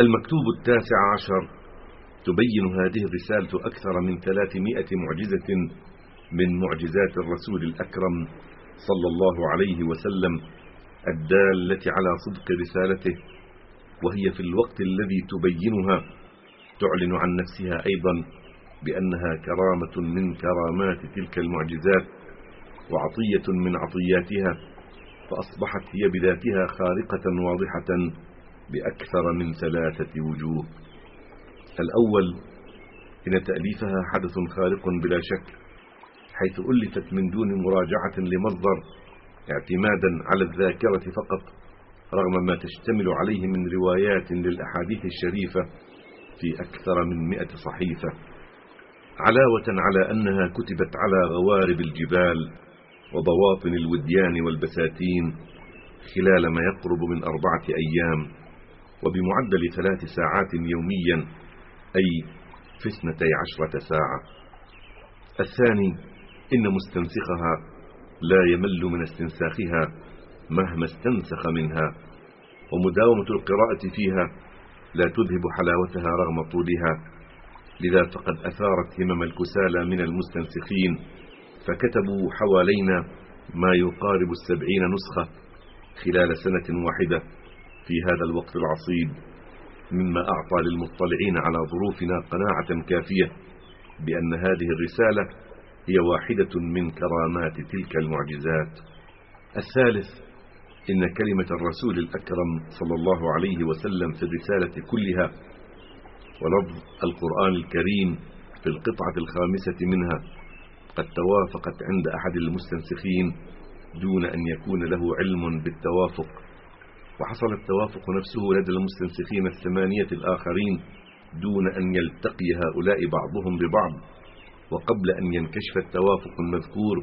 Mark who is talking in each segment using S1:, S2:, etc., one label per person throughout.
S1: المكتوب التاسع عشر تبين هذه الرسالة أكثر من ثلاثمائة معجزة من معجزات الرسول الأكرم صلى الله عليه وسلم الدالة على صدق رسالته وهي في الوقت الذي تبينها تعلن عن نفسها أيضا بأنها كرامة من كرامات تلك المعجزات وعطية من عطياتها فأصبحت هي بذاتها خارقة واضحة بأكثر من ثلاثة وجوه الأول إن تأليفها حدث خارق بلا شك حيث ألفت من دون مراجعة لمصدر اعتمادا على الذاكرة فقط رغم ما تشتمل عليه من روايات للأحاديث الشريفة في أكثر من مئة صحيفة علاوة على أنها كتبت على غوارب الجبال وبواطن الوديان والبساتين خلال ما يقرب من أربعة أيام وبمعدل ثلاث ساعات يوميا أي في اثنتي عشرة ساعة الثاني إن مستنسخها لا يمل من استنساخها مهما استنسخ منها ومداومة القراءة فيها لا تذهب حلاوتها رغم طولها لذا فقد أثارت همم الكسالى من المستنسخين فكتبوا حوالينا ما يقارب السبعين نسخة خلال سنة واحدة في هذا الوقت العصيب مما أعطى للمطلعين على ظروفنا قناعة كافية بأن هذه الرسالة هي واحدة من كرامات تلك المعجزات الثالث إن كلمة الرسول الأكرم صلى الله عليه وسلم في الرسالة كلها ولفظ القرآن الكريم في القطعة الخامسة منها قد توافقت عند أحد المستنسخين دون أن يكون له علم بالتوافق وحصل التوافق نفسه لدى المستنسخين الثمانية الآخرين دون أن يلتقي هؤلاء بعضهم ببعض وقبل أن ينكشف التوافق المذكور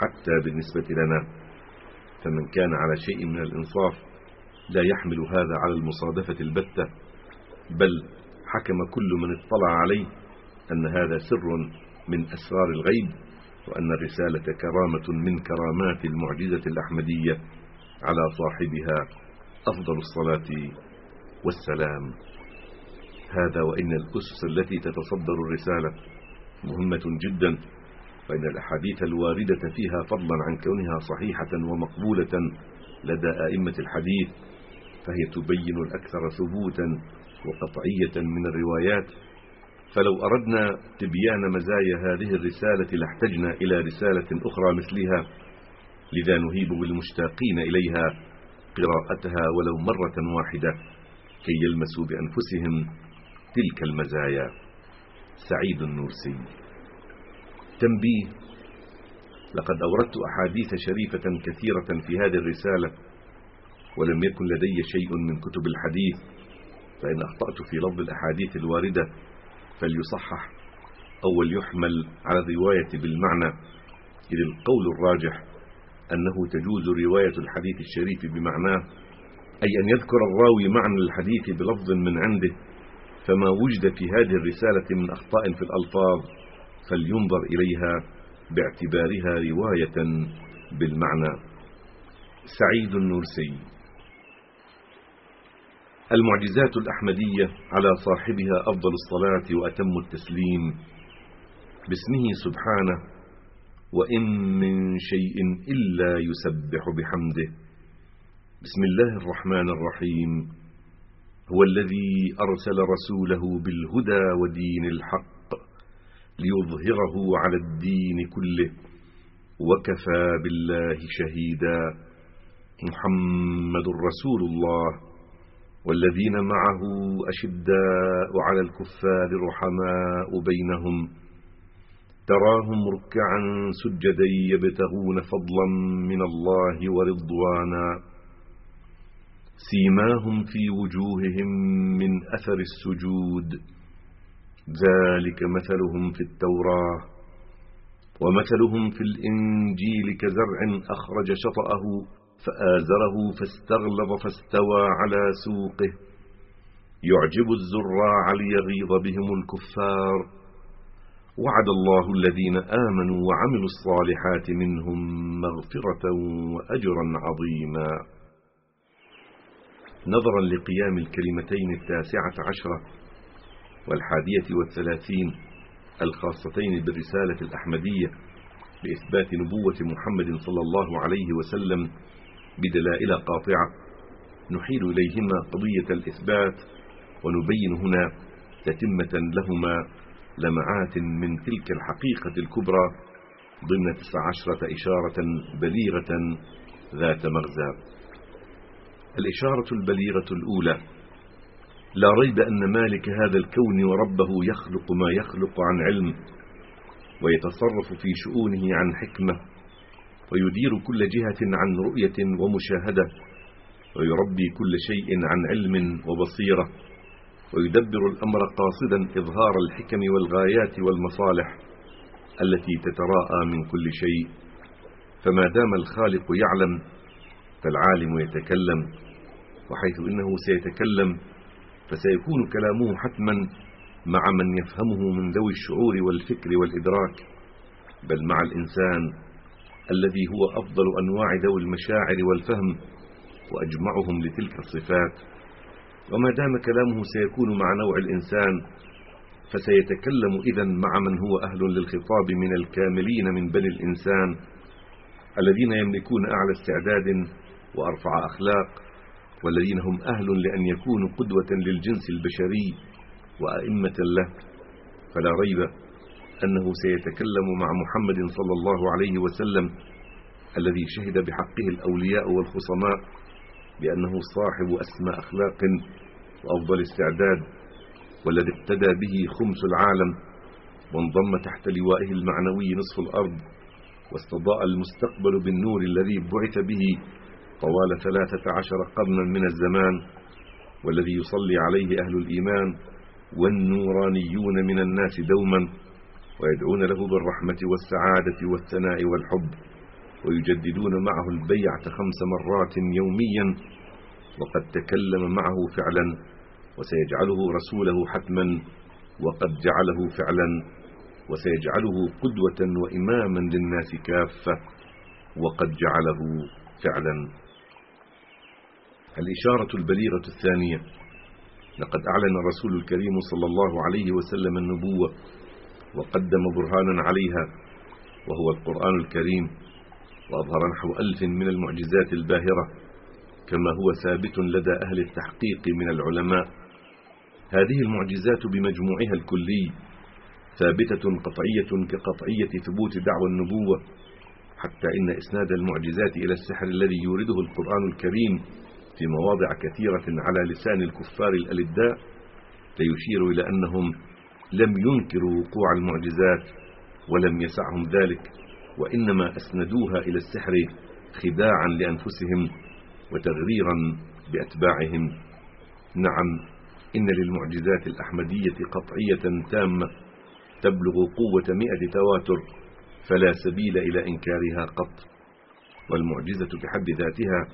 S1: حتى بالنسبة لنا فمن كان على شيء من الإنصاف لا يحمل هذا على المصادفة البتة بل حكم كل من اطلع عليه أن هذا سر من أسرار الغيب وأن الرسالة كرامة من كرامات المعجزة الأحمدية على صاحبها أفضل الصلاة والسلام هذا وإن الأسس التي تتصدر الرسالة مهمة جدا فإن الأحاديث الواردة فيها فضلا عن كونها صحيحة ومقبولة لدى أئمة الحديث فهي تبين الأكثر ثبوتا وقطعية من الروايات فلو أردنا تبيان مزايا هذه الرسالة لاحتجنا إلى رسالة أخرى مثلها لذا نهيب بالمشتاقين إليها قراءتها ولو مرة واحدة كي يلمسوا بأنفسهم تلك المزايا سعيد النورسي تنبيه لقد أوردت أحاديث شريفة كثيرة في هذه الرسالة ولم يكن لدي شيء من كتب الحديث فإن أخطأت في لفظ الأحاديث الواردة فليصحح أو وليحمل على الرواية بالمعنى إذ القول الراجح أنه تجوز رواية الحديث الشريف بمعناه أي أن يذكر الراوي معنى الحديث بلفظ من عنده فما وجد في هذه الرسالة من أخطاء في الألفاظ فلينظر إليها باعتبارها رواية بالمعنى سعيد النورسي المعجزات الأحمدية على صاحبها أفضل الصلاة وأتم التسليم باسمه سبحانه وإن من شيء إلا يسبح بحمده بسم الله الرحمن الرحيم هو الذي أرسل رسوله بالهدى ودين الحق ليظهره على الدين كله وكفى بالله شهيدا محمد رسول الله والذين معه أشداء على الكفار رحماء بينهم تراهم ركعا سجدا يبتغون فضلا من الله ورضوانا سيماهم في وجوههم من أثر السجود ذلك مثلهم في التوراة ومثلهم في الإنجيل كزرع أخرج شطأه فآزره فاستغلظ فاستوى على سوقه يعجب الزراع ليغيظ بهم الكفار وعد الله الذين آمنوا وعملوا الصالحات منهم مغفرة وأجرا عظيما نظرا لقيام الكلمتين التاسعة عشرة والحادية والثلاثين الخاصتين بالرسالة الأحمدية لإثبات نبوة محمد صلى الله عليه وسلم بدلائل قاطعة نحيل إليهما قضية الإثبات ونبين هنا تتمة لهما لمعات من تلك الحقيقة الكبرى ضمن تسع عشرة إشارة بليغة ذات مغزى الإشارة البليغة الأولى لا ريب أن مالك هذا الكون وربه يخلق ما يخلق عن علم ويتصرف في شؤونه عن حكمة ويدير كل جهة عن رؤية ومشاهدة ويربي كل شيء عن علم وبصيرة ويدبر الأمر قاصدا إظهار الحكم والغايات والمصالح التي تتراءى من كل شيء فما دام الخالق يعلم فالعالم يتكلم وحيث إنه سيتكلم فسيكون كلامه حتما مع من يفهمه من ذوي الشعور والفكر والإدراك بل مع الإنسان الذي هو أفضل أنواع ذوي المشاعر والفهم وأجمعهم لتلك الصفات وما دام كلامه سيكون مع نوع الإنسان فسيتكلم إذا مع من هو أهل للخطاب من الكاملين من بني الإنسان الذين يملكون أعلى استعداد وأرفع أخلاق والذين هم أهل لأن يكونوا قدوة للجنس البشري وأئمة له فلا ريب أنه سيتكلم مع محمد صلى الله عليه وسلم الذي شهد بحقه الأولياء والخصماء لأنه صاحب أسمى أخلاق وأفضل استعداد والذي اقتدى به خمس العالم وانضم تحت لوائه المعنوي نصف الأرض واستضاء المستقبل بالنور الذي بعث به طوال ثلاثة عشر قرنا من الزمان والذي يصلي عليه أهل الإيمان والنورانيون من الناس دوما ويدعون له بالرحمة والسعادة والثناء والحب ويجددون معه البيعة خمس مرات يوميا وقد تكلم معه فعلا وسيجعله رسوله حتما وقد جعله فعلا وسيجعله قدوة وإماما للناس كافة وقد جعله فعلا الإشارة البليغة الثانية لقد أعلن الرسول الكريم صلى الله عليه وسلم النبوة وقدم برهانا عليها وهو القرآن الكريم وأظهر نحو ألف من المعجزات الباهرة كما هو ثابت لدى أهل التحقيق من العلماء هذه المعجزات بمجموعها الكلي ثابتة قطعية كقطعية ثبوت دعوى النبوة حتى إن إسناد المعجزات إلى السحر الذي يورده القرآن الكريم في مواضع كثيرة على لسان الكفار الألداء ليشير إلى أنهم لم ينكروا وقوع المعجزات ولم يسعهم ذلك وإنما أسندوها إلى السحر خداعا لأنفسهم وتغريرا بأتباعهم نعم إن للمعجزات الأحمدية قطعية تامة تبلغ قوة مئة تواتر فلا سبيل إلى إنكارها قط والمعجزة بحد ذاتها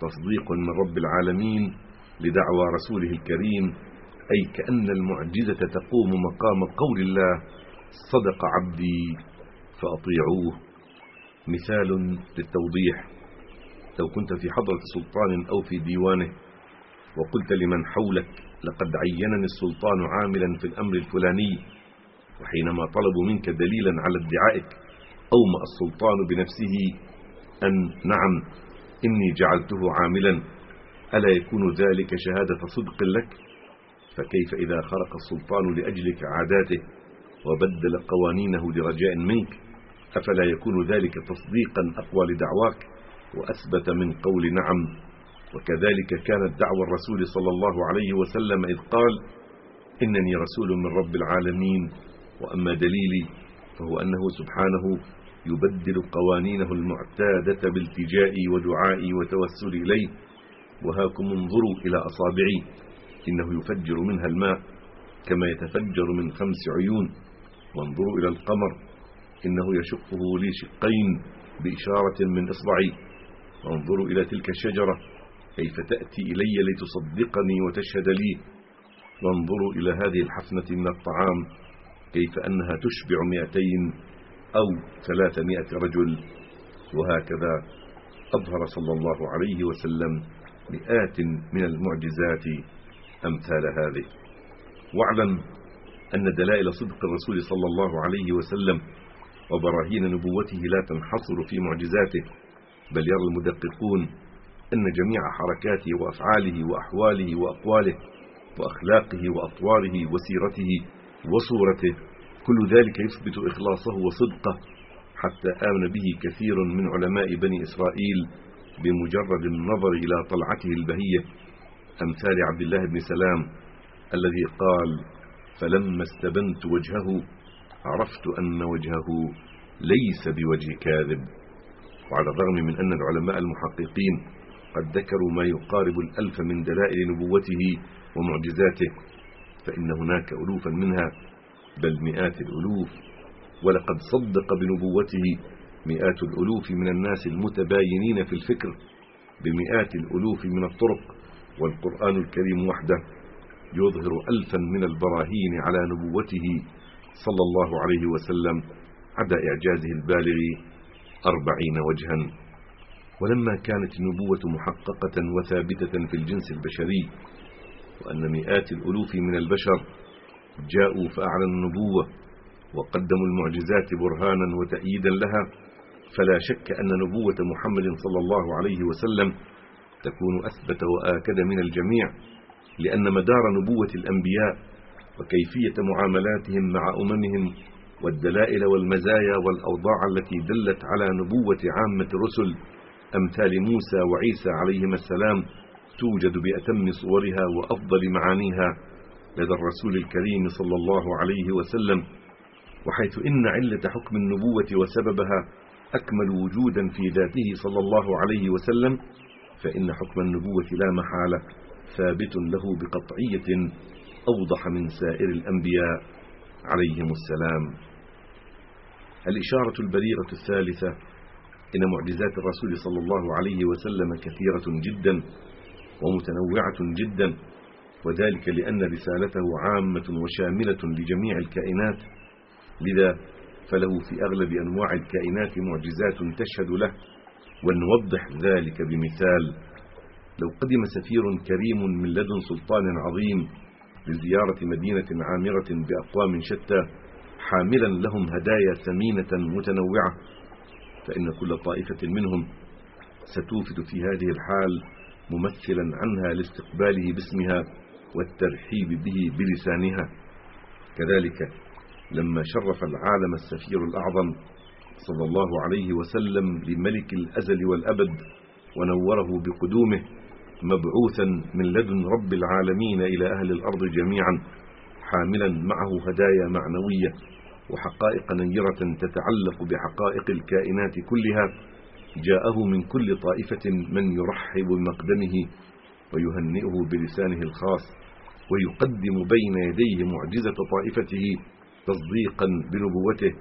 S1: تصديق من رب العالمين لدعوى رسوله الكريم أي كأن المعجزة تقوم مقام قول الله صدق عبدي فأطيعوه مثال للتوضيح لو كنت في حضرة سلطان أو في ديوانه وقلت لمن حولك لقد عينني السلطان عاملا في الأمر الفلاني وحينما طلبوا منك دليلا على ادعائك أومأ السلطان بنفسه أن نعم إني جعلته عاملا ألا يكون ذلك شهادة صدق لك فكيف إذا خرق السلطان لأجلك عاداته وبدل قوانينه لرجاء منك أفلا يكون ذلك تصديقا أقوال دعواك وأثبت من قول نعم وكذلك كانت دعوى الرسول صلى الله عليه وسلم إذ قال إنني رسول من رب العالمين وأما دليلي فهو أنه سبحانه يبدل قوانينه المعتادة بالتجائي ودعائي وتوسل إليه وهاكم انظروا إلى أصابعي إنه يفجر منها الماء كما يتفجر من خمس عيون وانظروا إلى القمر إنه يشقه لي شقين بإشارة من إصبعي وانظر إلى تلك الشجرة كيف تأتي إلي لتصدقني وتشهد لي وانظروا إلى هذه الحفنة من الطعام كيف أنها تشبع مئتين أو ثلاثمائة رجل وهكذا أظهر صلى الله عليه وسلم مئات من المعجزات أمثال هذه واعلم أن دلائل صدق الرسول صلى الله عليه وسلم وبراهين نبوته لا تنحصر في معجزاته بل يرى المدققون أن جميع حركاته وأفعاله وأحواله وأقواله وأخلاقه وأطواره وسيرته وصورته كل ذلك يثبت إخلاصه وصدقه حتى آمن به كثير من علماء بني إسرائيل بمجرد النظر إلى طلعته البهية أمثال عبد الله بن سلام الذي قال فلما استبنت وجهه عرفت أن وجهه ليس بوجه كاذب وعلى الرغم من أن العلماء المحققين قد ذكروا ما يقارب الألف من دلائل نبوته ومعجزاته فإن هناك ألوفا منها بل مئات الألوف ولقد صدق بنبوته مئات الألوف من الناس المتباينين في الفكر بمئات الألوف من الطرق والقرآن الكريم وحده يظهر ألفا من البراهين على نبوته صلى الله عليه وسلم عدا إعجازه البالغ أربعين وجها ولما كانت النبوة محققة وثابتة في الجنس البشري وأن مئات الألوف من البشر جاءوا فأعلنوا النبوة وقدموا المعجزات برهانا وتأييدا لها فلا شك أن نبوة محمد صلى الله عليه وسلم تكون أثبت وآكد من الجميع لأن مدار نبوة الأنبياء وكيفية معاملاتهم مع أممهم والدلائل والمزايا والأوضاع التي دلت على نبوة عامة الرسل أمثال موسى وعيسى عليهما السلام توجد بأتم صورها وأفضل معانيها لدى الرسول الكريم صلى الله عليه وسلم وحيث إن علة حكم النبوة وسببها أكمل وجودا في ذاته صلى الله عليه وسلم فإن حكم النبوة لا محالة ثابت له بقطعية أوضح من سائر الأنبياء عليهم السلام الإشارة البليغة الثالثة إن معجزات الرسول صلى الله عليه وسلم كثيرة جدا ومتنوعة جدا وذلك لأن رسالته عامة وشاملة لجميع الكائنات لذا فله في أغلب أنواع الكائنات معجزات تشهد له ولنوضح ذلك بمثال لو قدم سفير كريم من لدن سلطان عظيم لزيارة مدينة عامرة بأقوام شتى حاملا لهم هدايا ثمينة متنوعة فإن كل طائفة منهم ستوفد في هذه الحال ممثلا عنها لاستقباله باسمها والترحيب به بلسانها كذلك لما شرف العالم السفير الأعظم صلى الله عليه وسلم لملك الأزل والأبد ونوره بقدومه مبعوثا من لدن رب العالمين إلى أهل الأرض جميعا حاملا معه هدايا معنوية وحقائق نيرة تتعلق بحقائق الكائنات كلها جاءه من كل طائفة من يرحب بمقدمه ويهنئه بلسانه الخاص ويقدم بين يديه معجزة طائفته تصديقا بنبوته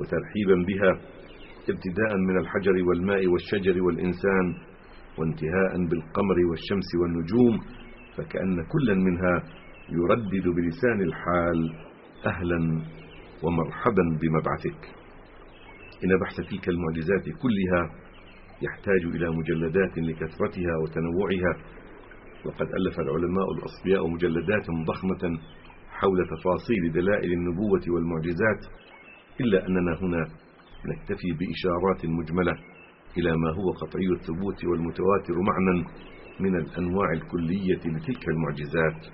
S1: وترحيبا بها ابتداء من الحجر والماء والشجر والإنسان وانتهاء بالقمر والشمس والنجوم فكأن كلا منها يردد بلسان الحال أهلا ومرحبا بمبعثك إن بحث تلك المعجزات كلها يحتاج إلى مجلدات لكثرتها وتنوعها وقد ألف العلماء الأصفياء مجلدات ضخمة حول تفاصيل دلائل النبوة والمعجزات إلا أننا هنا نكتفي بإشارات مجملة إلى ما هو قطعي الثبوت والمتواتر معنا من الأنواع الكلية لتلك المعجزات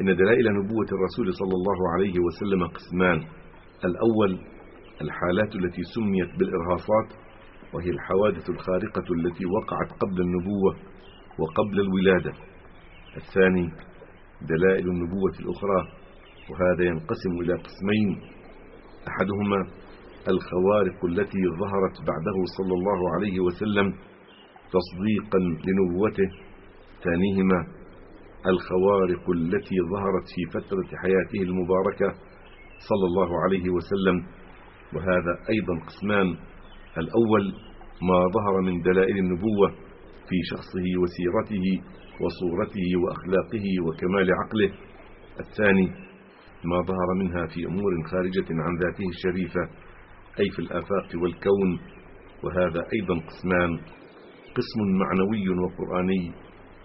S1: إن دلائل نبوة الرسول صلى الله عليه وسلم قسمان الأول الحالات التي سميت بالإرهاصات وهي الحوادث الخارقة التي وقعت قبل النبوة وقبل الولادة الثاني دلائل النبوة الأخرى وهذا ينقسم إلى قسمين أحدهما الخوارق التي ظهرت بعده صلى الله عليه وسلم تصديقا لنبوته ثانيهما الخوارق التي ظهرت في فترة حياته المباركة صلى الله عليه وسلم وهذا أيضا قسمان الأول ما ظهر من دلائل النبوة في شخصه وسيرته وصورته وأخلاقه وكمال عقله الثاني ما ظهر منها في أمور خارجة عن ذاته الشريفة أي في الآفاق والكون وهذا أيضا قسمان قسم معنوي وقرآني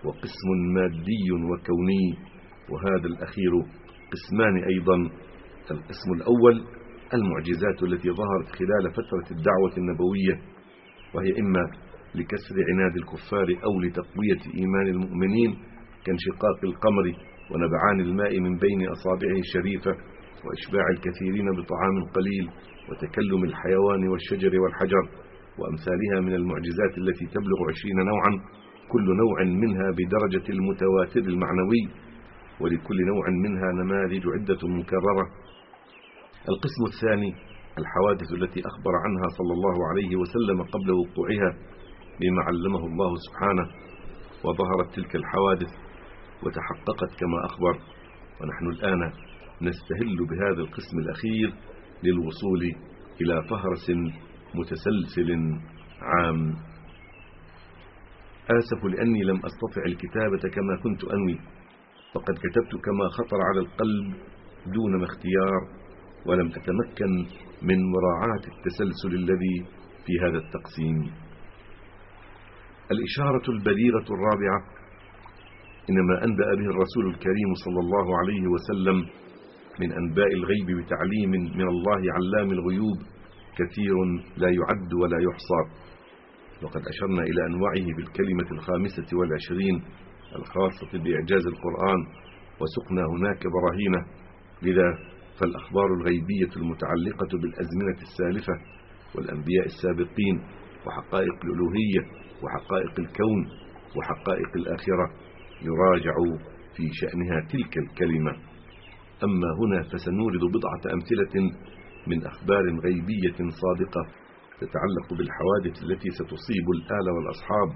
S1: وقسم مادي وكوني وهذا الأخير قسمان أيضا القسم الأول المعجزات التي ظهرت خلال فترة الدعوة النبوية وهي إما لكسر عناد الكفار أو لتقوية إيمان المؤمنين كانشقاق القمر ونبعان الماء من بين أصابعه الشريفة وإشباع الكثيرين بطعام قليل وتكلم الحيوان والشجر والحجر وأمثالها من المعجزات التي تبلغ عشرين نوعا كل نوع منها بدرجة المتواتر المعنوي ولكل نوع منها نماذج عدة مكررة القسم الثاني الحوادث التي أخبر عنها صلى الله عليه وسلم قبل وقوعها بما علمه الله سبحانه وظهرت تلك الحوادث وتحققت كما أخبر ونحن الآن نستهل بهذا القسم الأخير للوصول إلى فهرس متسلسل عام آسف لأني لم أستطع الكتابة كما كنت أنوي فقد كتبت كما خطر على القلب دون ما اختيار ولم أتمكن من مراعاة التسلسل الذي في هذا التقسيم الإشارة البليغة الرابعة إنما أنبأ به الرسول الكريم صلى الله عليه وسلم من أنباء الغيب بتعليم من الله علام الغيوب كثير لا يعد ولا يحصى وقد أشرنا إلى أنواعه بالكلمة الخامسة والعشرين الخاصة بإعجاز القرآن وسقنا هناك براهينه لذا فالأخبار الغيبية المتعلقة بالأزمنة السالفة والأنبياء السابقين وحقائق الألوهية وحقائق الكون وحقائق الآخرة يراجع في شأنها تلك الكلمة أما هنا فسنورد بضعة أمثلة من أخبار غيبية صادقة تتعلق بالحوادث التي ستصيب الآل والأصحاب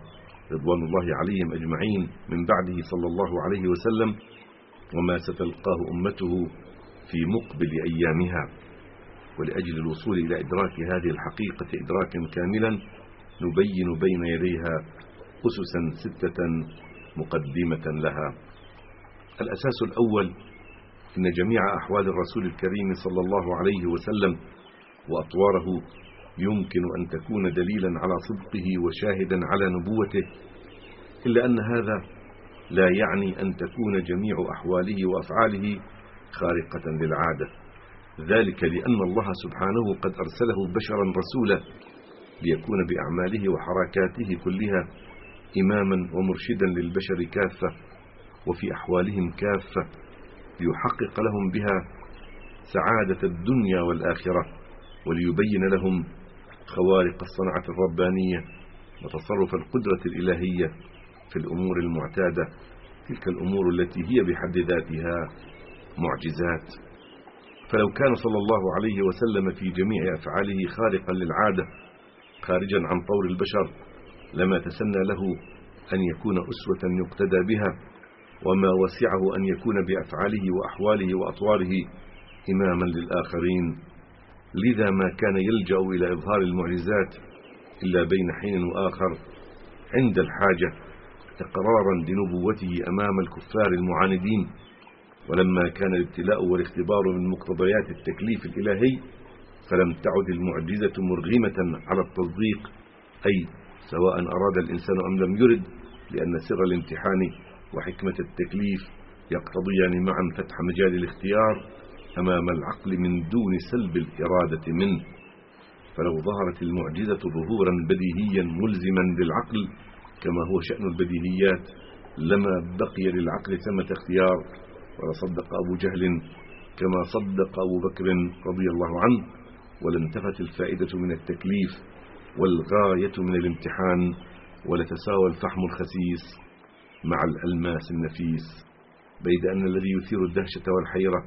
S1: رضوان الله عليهم أجمعين من بعده صلى الله عليه وسلم وما ستلقاه أمته في مقبل أيامها ولأجل الوصول إلى إدراك هذه الحقيقة إدراكا كاملا نبين بين يديها أسسا ستة مقدمة لها الأساس الأول إن جميع أحوال الرسول الكريم صلى الله عليه وسلم وأطواره يمكن أن تكون دليلا على صدقه وشاهدا على نبوته إلا أن هذا لا يعني أن تكون جميع أحواله وأفعاله خارقة للعادة ذلك لأن الله سبحانه قد أرسله بشرا رسولا ليكون بأعماله وحركاته كلها إماما ومرشدا للبشر كافة وفي أحوالهم كافة ليحقق لهم بها سعادة الدنيا والآخرة وليبين لهم خوارق الصنعة الربانية وتصرف القدرة الإلهية في الأمور المعتادة تلك الأمور التي هي بحد ذاتها معجزات فلو كان صلى الله عليه وسلم في جميع أفعاله خارقا للعادة خارجا عن طور البشر لما تسنى له أن يكون أسوة يقتدى بها وما وسعه أن يكون بأفعاله وأحواله وأطواره إماما للآخرين لذا ما كان يلجأ إلى إظهار المعجزات إلا بين حين وآخر عند الحاجة اقرارا بنبوته أمام الكفار المعاندين ولما كان الابتلاء والاختبار من مقتضيات التكليف الإلهي فلم تعد المعجزة مرغمة على التصديق أي سواء أراد الإنسان أم لم يرد لأن سر الامتحان وحكمة التكليف يقتضيان معا فتح مجال الاختيار أمام العقل من دون سلب الإرادة منه فلو ظهرت المعجزة ظهورا بديهيا ملزما للعقل كما هو شأن البديهيات لما بقي للعقل ثمة اختيار ولصدق أبو جهل كما صدق أبو بكر رضي الله عنه تفت الفائدة من التكليف والغاية من الامتحان ولتساوى الفحم الخسيس مع الألماس النفيس بيد أن الذي يثير الدهشة والحيرة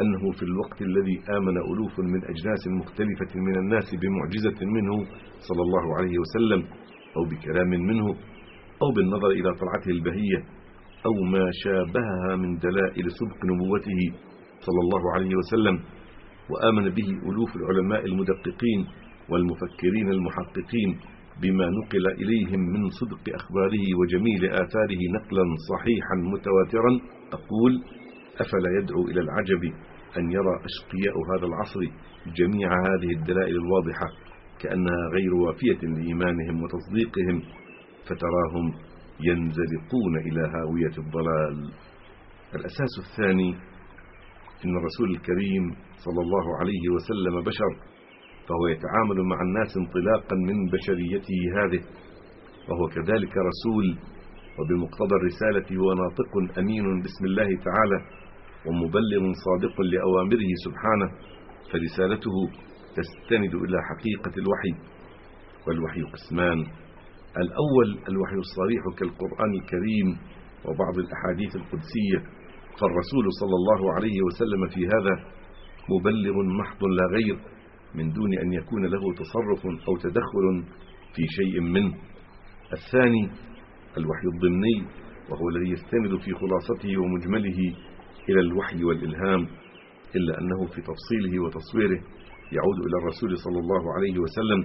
S1: أنه في الوقت الذي آمن ألوف من أجناس مختلفة من الناس بمعجزة منه صلى الله عليه وسلم أو بكلام منه أو بالنظر إلى طلعته البهية أو ما شابهها من دلائل سبق نبوته صلى الله عليه وسلم وآمن به ألوف العلماء المدققين والمفكرين المحققين بما نقل إليهم من صدق أخباره وجميل آثاره نقلا صحيحا متواترا أقول أفلا يدعو إلى العجب أن يرى أشقياء هذا العصر جميع هذه الدلائل الواضحة كأنها غير وافية لإيمانهم وتصديقهم فتراهم ينزلقون إلى هاوية الضلال الأساس الثاني إن الرسول الكريم صلى الله عليه وسلم بشر فهو يتعامل مع الناس انطلاقا من بشريته هذه وهو كذلك رسول وبمقتضى الرسالة هو ناطق أمين باسم الله تعالى ومبلغ صادق لأوامره سبحانه فرسالته تستند إلى حقيقة الوحي والوحي قسمان الأول الوحي الصريح كالقرآن الكريم وبعض الأحاديث القدسية فالرسول صلى الله عليه وسلم في هذا مبلغ محض لا غير من دون أن يكون له تصرف أو تدخل في شيء منه الثاني الوحي الضمني وهو الذي يستند في خلاصته ومجمله إلى الوحي والإلهام إلا أنه في تفصيله وتصويره يعود إلى الرسول صلى الله عليه وسلم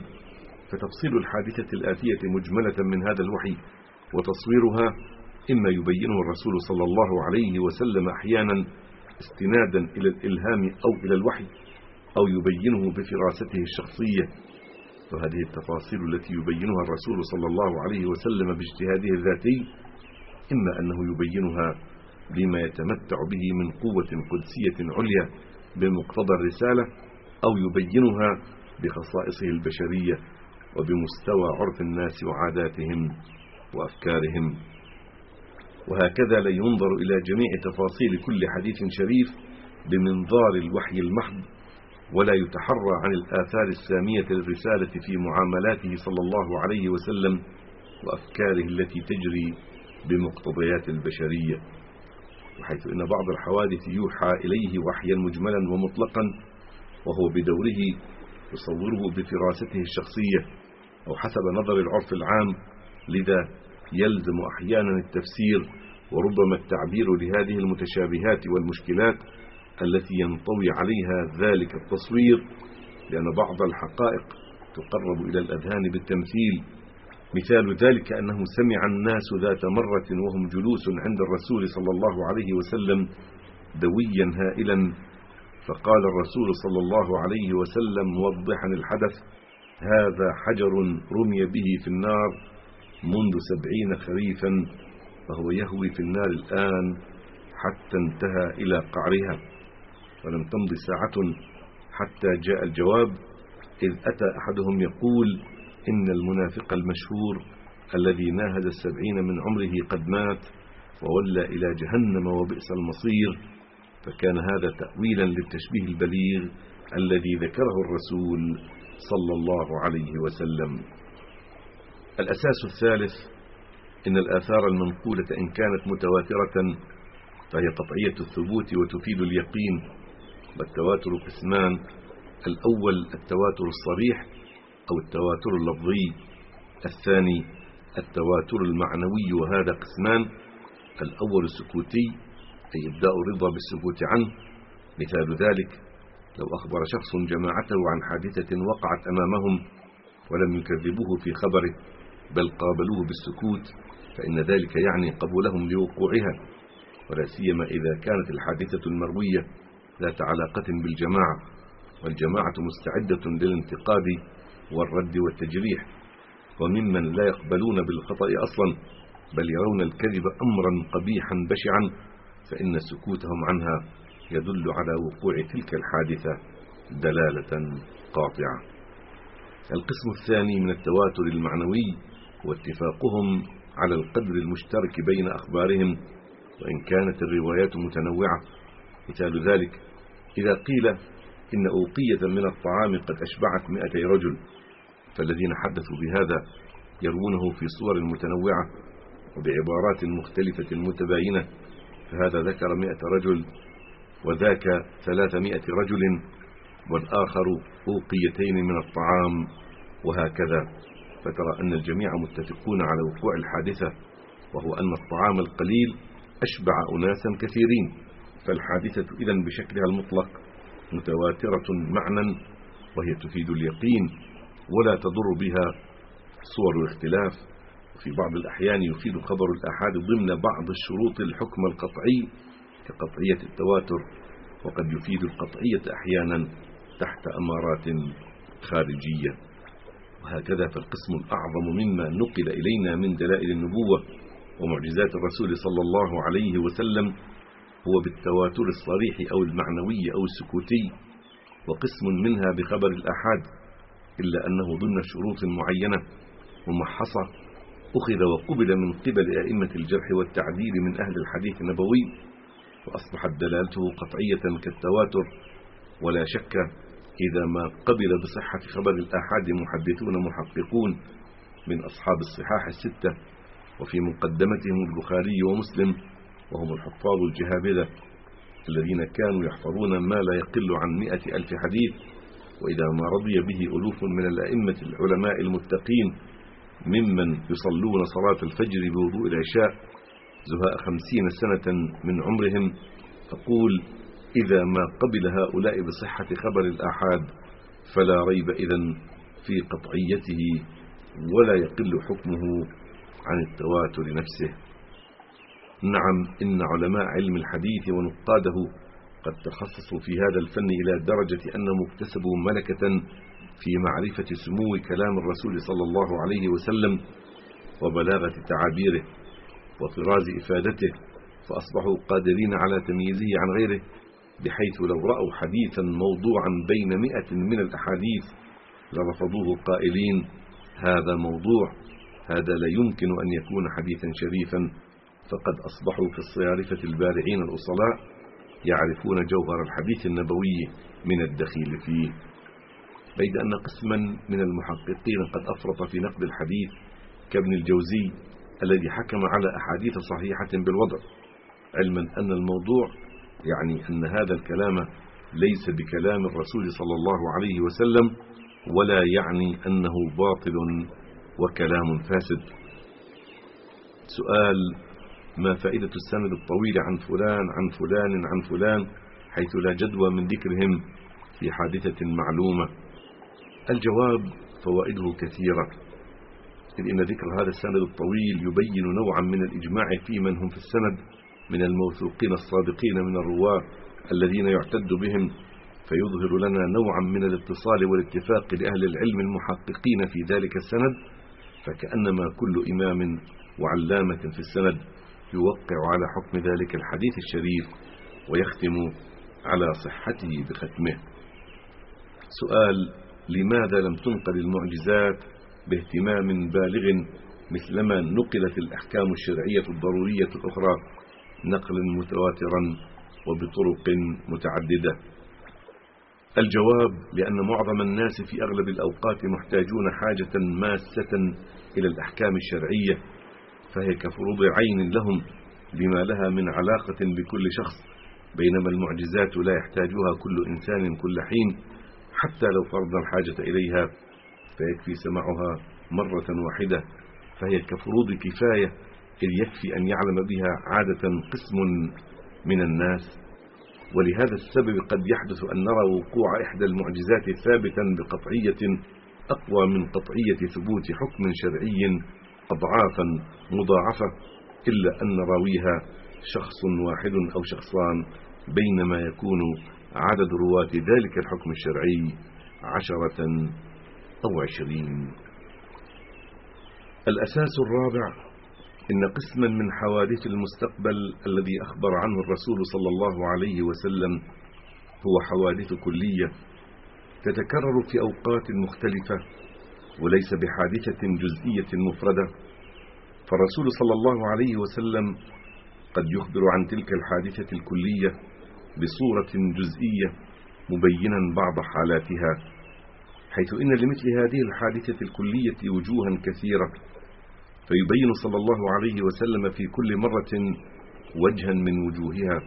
S1: فتفصيل الحادثة الآتية مجملة من هذا الوحي وتصويرها إما يبينه الرسول صلى الله عليه وسلم أحيانا استنادا إلى الإلهام أو إلى الوحي أو يبينه بفراسته الشخصية وهذه التفاصيل التي يبينها الرسول صلى الله عليه وسلم باجتهاده الذاتي إما أنه يبينها لما يتمتع به من قوة قدسية عليا بمقتضى الرسالة أو يبينها بخصائصه البشرية وبمستوى عرف الناس وعاداتهم وأفكارهم وهكذا لا ينظر إلى جميع تفاصيل كل حديث شريف بمنظار الوحي المحض ولا يتحرى عن الآثار السامية للرسالة في معاملاته صلى الله عليه وسلم وأفكاره التي تجري بمقتضيات البشرية وحيث إن بعض الحوادث يوحى إليه وحيا مجملا ومطلقا وهو بدوره يصوره بفراسته الشخصية أو حسب نظر العرف العام لذا يلزم أحيانا التفسير وربما التعبير لهذه المتشابهات والمشكلات التي ينطوي عليها ذلك التصوير لأن بعض الحقائق تقرب إلى الأذهان بالتمثيل مثال ذلك أنه سمع الناس ذات مرة وهم جلوس عند الرسول صلى الله عليه وسلم دويا هائلا فقال الرسول صلى الله عليه وسلم موضحا الحدث هذا حجر رمي به في النار منذ سبعين خريفا فهو يهوي في النار الآن حتى انتهى إلى قعرها فلم تمض ساعة حتى جاء الجواب إذ أتى أحدهم يقول إن المنافق المشهور الذي ناهد السبعين من عمره قد مات وولى إلى جهنم وبئس المصير فكان هذا تأويلا للتشبيه البليغ الذي ذكره الرسول صلى الله عليه وسلم الأساس الثالث إن الآثار المنقولة إن كانت متواترة فهي قطعية الثبوت وتفيد اليقين والتواتر قسمان الأول التواتر الصريح أو التواتر اللفظي الثاني التواتر المعنوي وهذا قسمان الأول السكوتي أي يبدأ الرضا بالسكوت عنه مثال ذلك لو أخبر شخص جماعته عن حادثة وقعت أمامهم ولم يكذبوه في خبره بل قابلوه بالسكوت فإن ذلك يعني قبولهم لوقوعها ولا سيما إذا كانت الحادثة المروية ذات علاقة بالجماعة والجماعة مستعدة للانتقاد والرد والتجريح وممن لا يقبلون بالخطأ أصلا بل يرون الكذب أمرا قبيحا بشعا فإن سكوتهم عنها يدل على وقوع تلك الحادثة دلالة قاطعة القسم الثاني من التواتر المعنوي واتفاقهم على القدر المشترك بين أخبارهم وإن كانت الروايات متنوعة مثال ذلك إذا قيل إن أوقية من الطعام قد أشبعت مئتي رجل فالذين حدثوا بهذا يروونه في صور متنوعة وبعبارات مختلفة متباينة فهذا ذكر مئة رجل وذاك ثلاثمائة رجل والآخر أوقيتين من الطعام وهكذا فترى أن الجميع متفقون على وقوع الحادثة وهو أن الطعام القليل أشبع أناسا كثيرين فالحادثة إذا بشكلها المطلق متواترة معنى وهي تفيد اليقين ولا تضر بها صور الاختلاف وفي بعض الأحيان يفيد خبر الأحاد ضمن بعض الشروط الحكم القطعي كقطعية التواتر وقد يفيد القطعية أحيانا تحت أمارات خارجية وهكذا فالقسم الأعظم مما نقل إلينا من دلائل النبوة ومعجزات الرسول صلى الله عليه وسلم هو بالتواتر الصريح أو المعنوي أو السكوتي وقسم منها بخبر الأحاد إلا أنه ضمن شروط معينة ممحصة أخذ وقبل من قبل أئمة الجرح والتعديل من أهل الحديث النبوي وأصبحت دلالته قطعية كالتواتر ولا شك إذا ما قبل بصحة خبر الآحاد محدثون محققون من أصحاب الصحاح الستة وفي مقدمتهم البخاري ومسلم وهم الحفاظ الجهابذة الذين كانوا يحفظون ما لا يقل عن م ألف حديث وإذا ما رضي به ألوف من الأئمة العلماء المتقين ممن يصلون صلاة الفجر بوضوء العشاء زهاء خمسين سنة من عمرهم تقول إذا ما قبل هؤلاء بصحة خبر الآحاد فلا ريب إذا في قطعيته ولا يقل حكمه عن التواتر نفسه نعم إن علماء علم الحديث ونقاده قد تخصصوا في هذا الفن إلى درجة أنهم اكتسبوا ملكة في معرفة سمو كلام الرسول صلى الله عليه وسلم وبلاغة تعابيره وطراز إفادته فأصبحوا قادرين على تمييزه عن غيره بحيث لو رأوا حديثا موضوعا بين م من الأحاديث لرفضوه قائلين هذا موضوع هذا لا يمكن أن يكون حديثا شريفا فقد أصبحوا في الصيارفة البارعين الأصلاء يعرفون جوهر الحديث النبوي من الدخيل فيه بيد أن قسما من المحققين قد أفرط في نقد الحديث كابن الجوزي الذي حكم على أحاديث صحيحة بالوضع علما أن الموضوع يعني أن هذا الكلام ليس بكلام الرسول صلى الله عليه وسلم ولا يعني أنه باطل وكلام فاسد سؤال ما فائدة السند الطويل عن فلان عن فلان عن فلان حيث لا جدوى من ذكرهم في حادثة معلومة الجواب فوائده كثيرة إذ إن ذكر هذا السند الطويل يبين نوعا من الإجماع في من هم في السند من الموثوقين الصادقين من الرواه الذين يعتد بهم فيظهر لنا نوعا من الاتصال والاتفاق لأهل العلم المحققين في ذلك السند فكأنما كل إمام وعلامة في السند يوقع على حكم ذلك الحديث الشريف ويختم على صحته بختمه سؤال لماذا لم تنقل المعجزات باهتمام بالغ مثلما نقلت الأحكام الشرعية الضرورية الأخرى نقلا متواترا وبطرق متعددة الجواب لأن معظم الناس في أغلب الأوقات محتاجون حاجة ماسة إلى الأحكام الشرعية فهي كفروض عين لهم بما لها من علاقة بكل شخص بينما المعجزات لا يحتاجها كل إنسان كل حين حتى لو فرضنا الحاجة إليها فيكفي سماعها مرة واحدة فهي كفروض كفاية إذ يكفي أن يعلم بها عادة قسم من الناس ولهذا السبب قد يحدث أن نرى وقوع إحدى المعجزات ثابتا بقطعية أقوى من قطعية ثبوت حكم شرعي أضعافا مضاعفة إلا أن راويها شخص واحد أو شخصان بينما يكون عدد رواة ذلك الحكم الشرعي عشرة أو عشرين الأساس الرابع إن قسما من حوادث المستقبل الذي أخبر عنه الرسول صلى الله عليه وسلم هو حوادث كلية تتكرر في أوقات مختلفة وليس بحادثة جزئية مفردة فالرسول صلى الله عليه وسلم قد يخبر عن تلك الحادثة الكلية بصورة جزئية مبينا بعض حالاتها حيث إن لمثل هذه الحادثة الكلية وجوها كثيرة فيبين صلى الله عليه وسلم في كل مرة وجها من وجوهها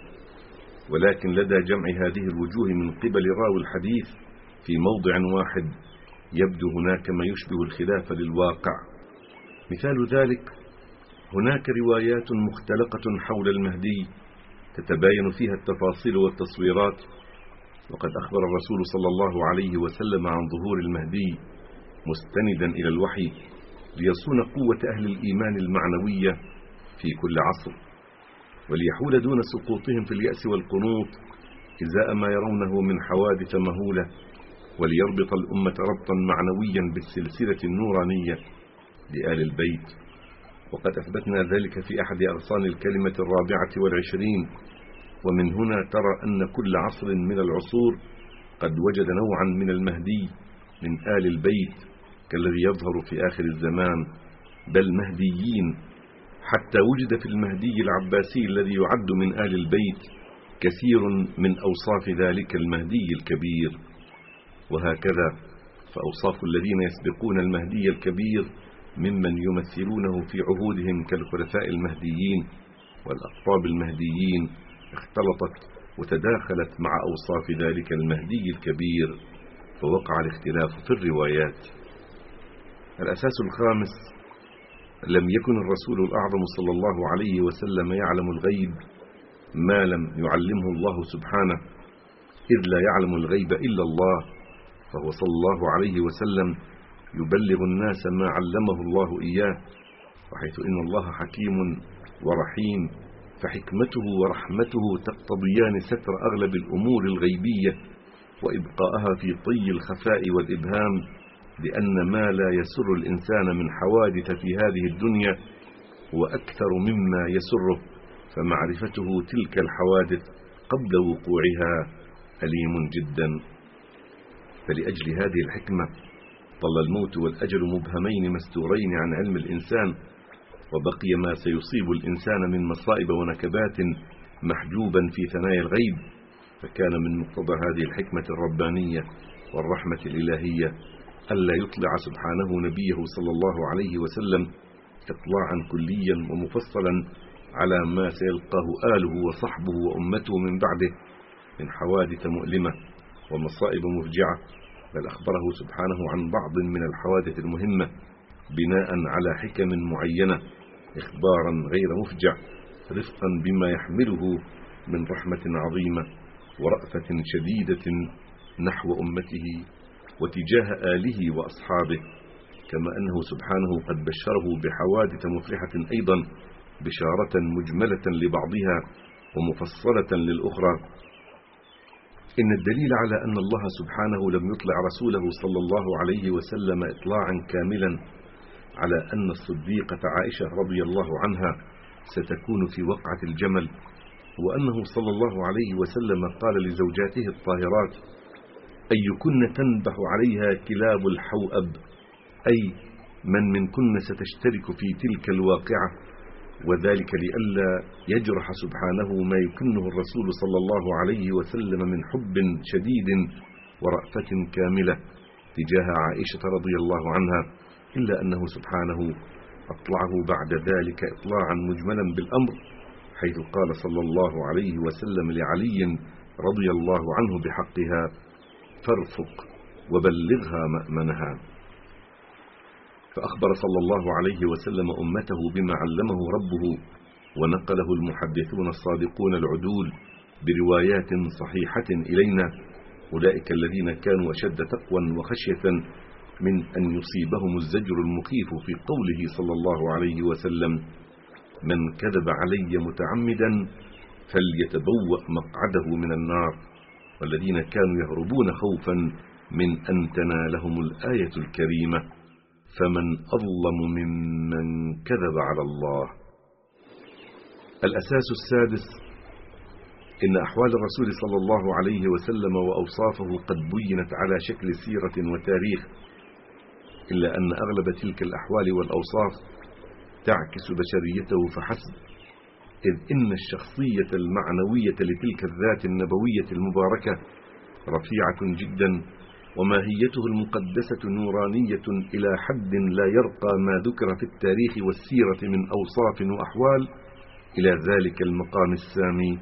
S1: ولكن لدى جمع هذه الوجوه من قبل راوي الحديث في موضع واحد يبدو هناك ما يشبه الخلاف للواقع مثال ذلك هناك روايات مختلقة حول المهدي تتباين فيها التفاصيل والتصويرات وقد أخبر الرسول صلى الله عليه وسلم عن ظهور المهدي مستندا إلى الوحي ليصون قوة أهل الإيمان المعنوية في كل عصر وليحول دون سقوطهم في اليأس والقنوط إزاء ما يرونه من حوادث مهولة وليربط الأمة ربطا معنويا بالسلسلة النورانية لآل البيت وقد أثبتنا ذلك في أحد أغصان الكلمة الرابعة والعشرين ومن هنا ترى أن كل عصر من العصور قد وجد نوعا من المهدي من آل البيت كالذي يظهر في آخر الزمان بل مهديين حتى وجد في المهدي العباسي الذي يعد من آل البيت كثير من أوصاف ذلك المهدي الكبير وهكذا فأوصاف الذين يسبقون المهدي الكبير ممن يمثلونه في عهودهم كالخلفاء المهديين والأقطاب المهديين اختلطت وتداخلت مع أوصاف ذلك المهدي الكبير فوقع الاختلاف في الروايات الأساس الخامس لم يكن الرسول الأعظم صلى الله عليه وسلم يعلم الغيب ما لم يعلمه الله سبحانه إذ لا يعلم الغيب إلا الله فهو صلى الله عليه وسلم يبلغ الناس ما علمه الله إياه وحيث إن الله حكيم ورحيم فحكمته ورحمته تقتضيان ستر أغلب الأمور الغيبية وإبقاءها في طي الخفاء والإبهام لأن ما لا يسر الإنسان من حوادث في هذه الدنيا هو أكثر مما يسره فمعرفته تلك الحوادث قبل وقوعها أليم جدا فلأجل هذه الحكمة ظل الموت والأجل مبهمين مستورين عن علم الإنسان وبقي ما سيصيب الإنسان من مصائب ونكبات محجوبا في ثنايا الغيب فكان من مقتضى هذه الحكمة الربانية والرحمة الإلهية ألا يطلع سبحانه نبيه صلى الله عليه وسلم إطلاعا كليا ومفصلا على ما سيلقاه آله وصحبه وأمته من بعده من حوادث مؤلمة ومصائب مفجعة بل أخبره سبحانه عن بعض من الحوادث المهمة بناء على حكم معينة إخبارا غير مفجع رفقا بما يحمله من رحمة عظيمة ورأفة شديدة نحو أمته وتجاه آله وأصحابه كما أنه سبحانه قد بشره بحوادث مفرحة أيضا بشارة مجملة لبعضها ومفصلة للأخرى إن الدليل على أن الله سبحانه لم يطلع رسوله صلى الله عليه وسلم إطلاعا كاملا على أن الصديقة عائشة رضي الله عنها ستكون في وقعة الجمل وأنه صلى الله عليه وسلم قال لزوجاته الطاهرات أيكن تنبح عليها كلاب الحوأب أي من منكن ستشترك في تلك الواقعة وذلك لئلا يجرح سبحانه ما يكنه الرسول صلى الله عليه وسلم من حب شديد ورأفة كاملة تجاه عائشة رضي الله عنها إلا أنه سبحانه أطلعه بعد ذلك إطلاعا مجملا بالأمر حيث قال صلى الله عليه وسلم لعلي رضي الله عنه بحقها فارفق وبلغها مأمنها فأخبر صلى الله عليه وسلم أمته بما علمه ربه ونقله المحدثون الصادقون العدول بروايات صحيحة إلينا أولئك الذين كانوا أشد تقوى وخشية من أن يصيبهم الزجر المخيف في قوله صلى الله عليه وسلم من كذب علي متعمدا فليتبوا مقعده من النار والذين كانوا يهربون خوفا من أن تنالهم الآية الكريمة فمن أظلم ممن كذب على الله الأساس السادس إن أحوال الرسول صلى الله عليه وسلم وأوصافه قد بينت على شكل سيرة وتاريخ إلا أن أغلب تلك الأحوال والأوصاف تعكس بشريته فحسب إذ إن الشخصية المعنوية لتلك الذات النبوية المباركة رفيعة جدا وماهيته المقدسة نورانية إلى حد لا يرقى ما ذكر في التاريخ والسيرة من أوصاف وأحوال إلى ذلك المقام السامي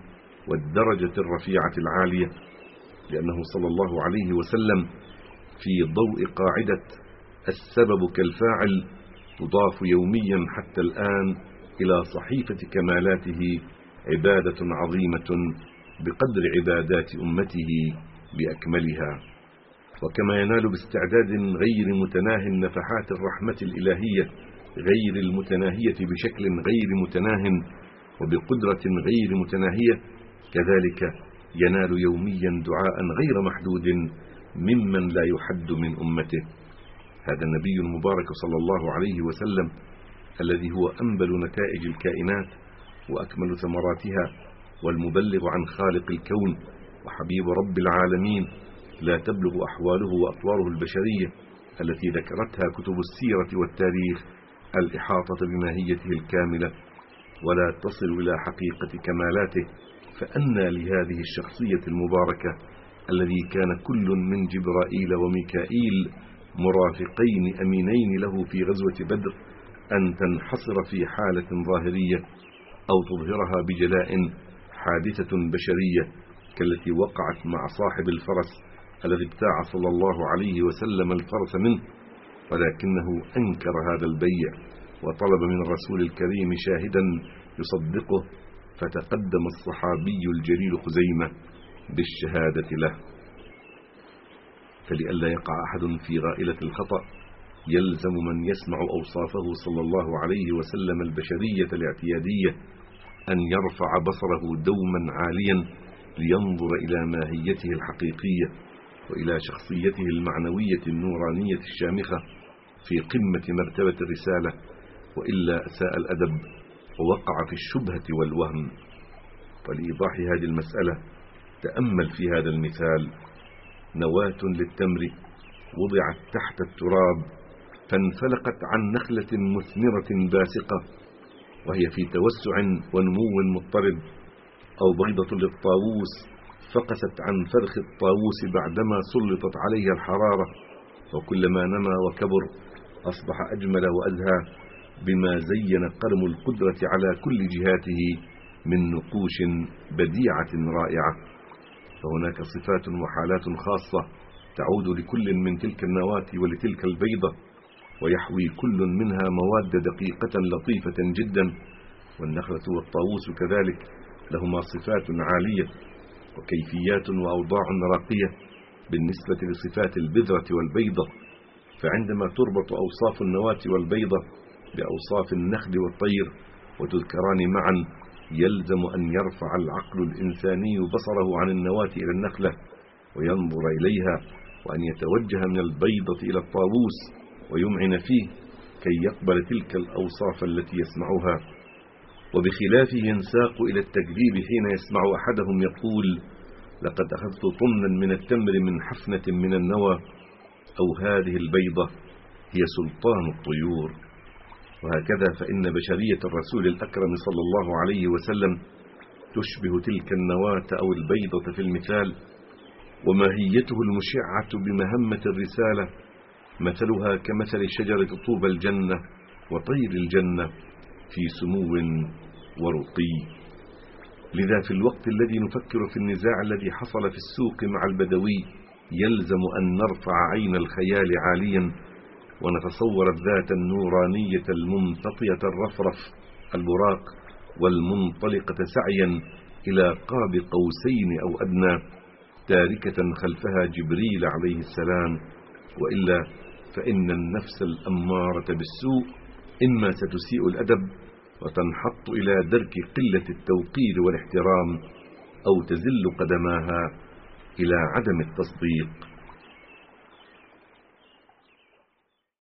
S1: والدرجة الرفيعة العالية لأنه صلى الله عليه وسلم في ضوء قاعدة السبب كالفاعل تضاف يوميا حتى الآن إلى صحيفة كمالاته عبادة عظيمة بقدر عبادات أمته بأكملها وكما ينال باستعداد غير متناه نفحات الرحمة الإلهية غير المتناهية بشكل غير متناه وبقدرة غير متناهية كذلك ينال يوميا دعاء غير محدود ممن لا يحد من أمته هذا النبي المبارك صلى الله عليه وسلم الذي هو أنبل نتائج الكائنات وأكمل ثمراتها والمبلغ عن خالق الكون وحبيب رب العالمين لا تبلغ أحواله وأطواره البشرية التي ذكرتها كتب السيرة والتاريخ الإحاطة بماهيته الكاملة ولا تصل إلى حقيقة كمالاته فأنى لهذه الشخصية المباركة الذي كان كل من جبرائيل وميكائيل مرافقين أمينين له في غزوة بدر أن تنحصر في حالة ظاهرية أو تظهرها بجلاء حادثة بشرية كالتي وقعت مع صاحب الفرس الذي ابتاع صلى الله عليه وسلم الفرس منه ولكنه أنكر هذا البيع وطلب من الرسول الكريم شاهدا يصدقه فتقدم الصحابي الجليل خزيمة بالشهادة له فلئلا يقع أحد في غائلة الخطأ يلزم من يسمع أوصافه صلى الله عليه وسلم البشرية الاعتيادية أن يرفع بصره دوما عاليا لينظر إلى ماهيته الحقيقية وإلى شخصيته المعنوية النورانية الشامخة في قمة مرتبة الرسالة وإلا أساء الأدب ووقع في الشبهة والوهم ولإيضاح هذه المسألة تأمل في هذا المثال نواة للتمر وضعت تحت التراب فانفلقت عن نخلة مثمرة باسقة وهي في توسع ونمو مضطرب أو بيضة للطاووس فقست عن فرخ الطاووس بعدما سلطت عليه الحرارة وكلما نما وكبر أصبح أجمل وأزهى بما زين قرم القدرة على كل جهاته من نقوش بديعة رائعة فهناك صفات وحالات خاصة تعود لكل من تلك النواة ولتلك البيضة ويحوي كل منها مواد دقيقة لطيفة جدا والنخلة والطاووس كذلك لهما صفات عالية وكيفيات وأوضاع راقية بالنسبة لصفات البذرة والبيضة فعندما تربط أوصاف النواة والبيضة بأوصاف النخل والطير وتذكران معا يلزم أن يرفع العقل الإنساني بصره عن النواة إلى النخلة وينظر إليها وأن يتوجه من البيضة إلى الطاووس ويمعن فيه كي يقبل تلك الأوصاف التي يسمعها وبخلافه ينساق إلى التكذيب حين يسمع أحدهم يقول لقد أخذت طنا من التمر من حفنة من النوى أو هذه البيضة هي سلطان الطيور وهكذا فإن بشرية الرسول الأكرم صلى الله عليه وسلم تشبه تلك النواة أو البيضة في المثال وماهيته المشعة بمهمة الرسالة مثلها كمثل شجرة طوبى الجنة وطير الجنة في سمو ورقي لذا في الوقت الذي نفكر في النزاع الذي حصل في السوق مع البدوي يلزم أن نرفع عين الخيال عاليا ونتصور الذات النورانية الممتطية الرفرف البراق والمنطلقة سعيا إلى قاب قوسين أو أدنى تاركة خلفها جبريل عليه السلام وإلا فإن النفس الأمارة بالسوء إما ستسيء الأدب وتنحط إلى درك قلة التوقير والاحترام أو تزل قدماها إلى عدم التصديق